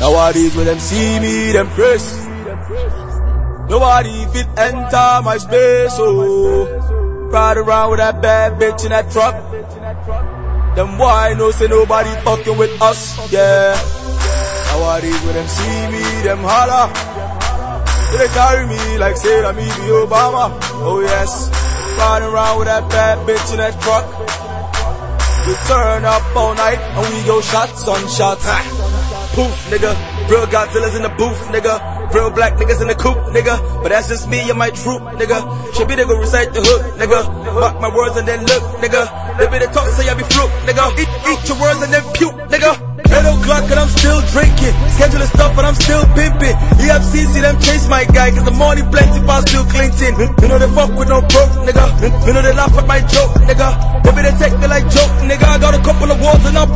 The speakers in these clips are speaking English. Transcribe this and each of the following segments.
Nowadays when them see me, them press. Nobody fit enter my space, oh. Ride around with that bad bitch in that truck. Them boy no say nobody fucking with us, yeah. Nowadays when them see me, them holler. They carry me like say I'm Evie Obama, oh yes. Riding around with that bad bitch in that truck. We turn up all night and we go shots on shots. Poof, nigga. Real Godzilla's in the booth, nigga. Real black niggas in the coop, nigga. But that's just me and my troop, nigga. Should be they go recite the hook, nigga. Mark my words and then look, nigga. They be the talk, say I be fruit, nigga. Eat, eat your words and then puke, nigga. 8 o'clock and I'm still drinking. Schedule stuff and I'm still pimping. EFC see them chase my guy, cause the money plenty past still Clinton. You know they fuck with no broke, nigga. You know they laugh at my joke, nigga. Maybe they take me like joke, nigga. I got a couple of walls and I'm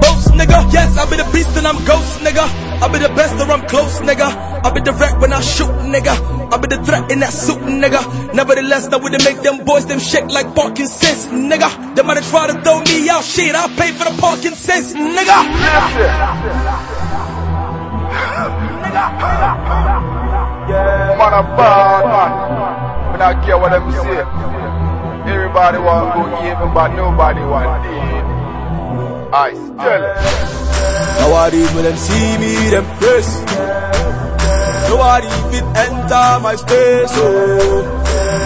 nigga. Yes, I be the beast and I'm ghost, nigga. I be the best or I'm close, nigga. I be the wreck when I shoot, nigga. I be the threat in that suit, nigga. Nevertheless, we they make them boys them shake like Parkinson's, nigga. They might try to throw me out, shit. I'll pay for the Parkinson's, nigga. Yeah, man bad man. Not care what them say. Everybody want go even, but nobody want dead. I tell it. Nowadays when them see me, them press. Nobody fit enter my space, oh.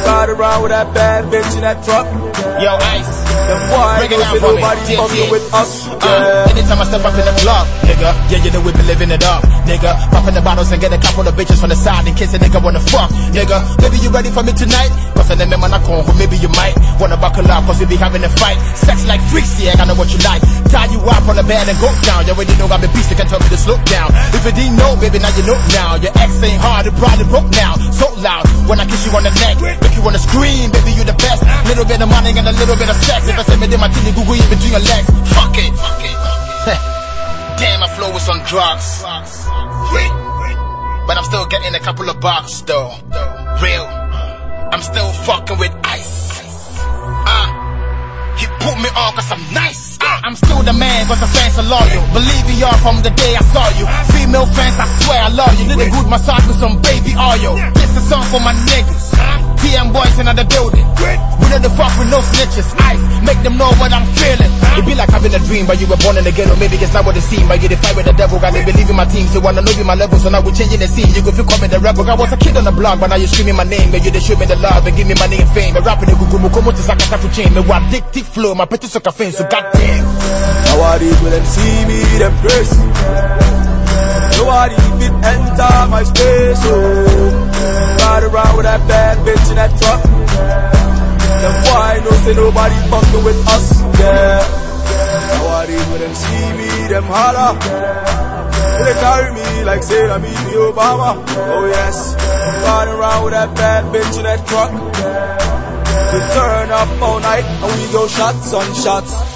Ride around with that bad bitch in that truck. Yo, Ice. Them boy Break it know down for me. nobody Yeah, fucking with us. Uh, Yeah. anytime I step up in the club, nigga, yeah, you know we be living it up, nigga. Popping the bottles and get a couple of bitches from the side in case a nigga wanna fuck, nigga. Maybe you ready for me tonight? Cause I never man I call, maybe you might wanna buckle up cause we be having a fight. Sex like freaks, yeah, I know what you like. Up on the bed and go down. You already know I'm a beast, you can tell me to slow down. If you didn't know, baby, now you know now. Your ex ain't hard, it probably broke now. So loud when I kiss you on the neck, make you wanna scream, baby, you the best. Little bit of money and a little bit of sex. If I say me, then my titty Google in between your legs. Fuck it, fuck it. Damn, my flow was on drugs. But I'm still getting a couple of bucks though. Real. I'm still fucking with ice. Ah. He put me on cause I'm nice. I'm still the man, but the fans are loyal. Believe me, y'all, from the day I saw you. Female fans, I swear I love you. Need a good massage with some baby oil. This is song for my niggas. TM boys in the building. No snitches. Ice, make them know what I'm feeling. It be like having a dream, but you were born in the ghetto. Maybe it's not what it seems. But you the fight with the devil, got they believe in my team. So wanna know be my level, so now we're changing the scene. You go feel coming the rebel. I was a kid on the block, but now you're screaming my name. But you they show me the love and give me money and fame. But rapping the gugu mukomo to sakata to chain. Me wa addictive flow, my petty sucker fame. So goddamn. Nowadays when them see me, them press. Nobody fit enter my space, oh. Ride around with that bad bitch in that truck. Them boy no say nobody fucking with us, yeah. Nowadays when them see me, them holler. They carry me like say I'm Evie Obama, oh yes. Riding around with that bad bitch in that truck. We turn up all night and we go shots on shots.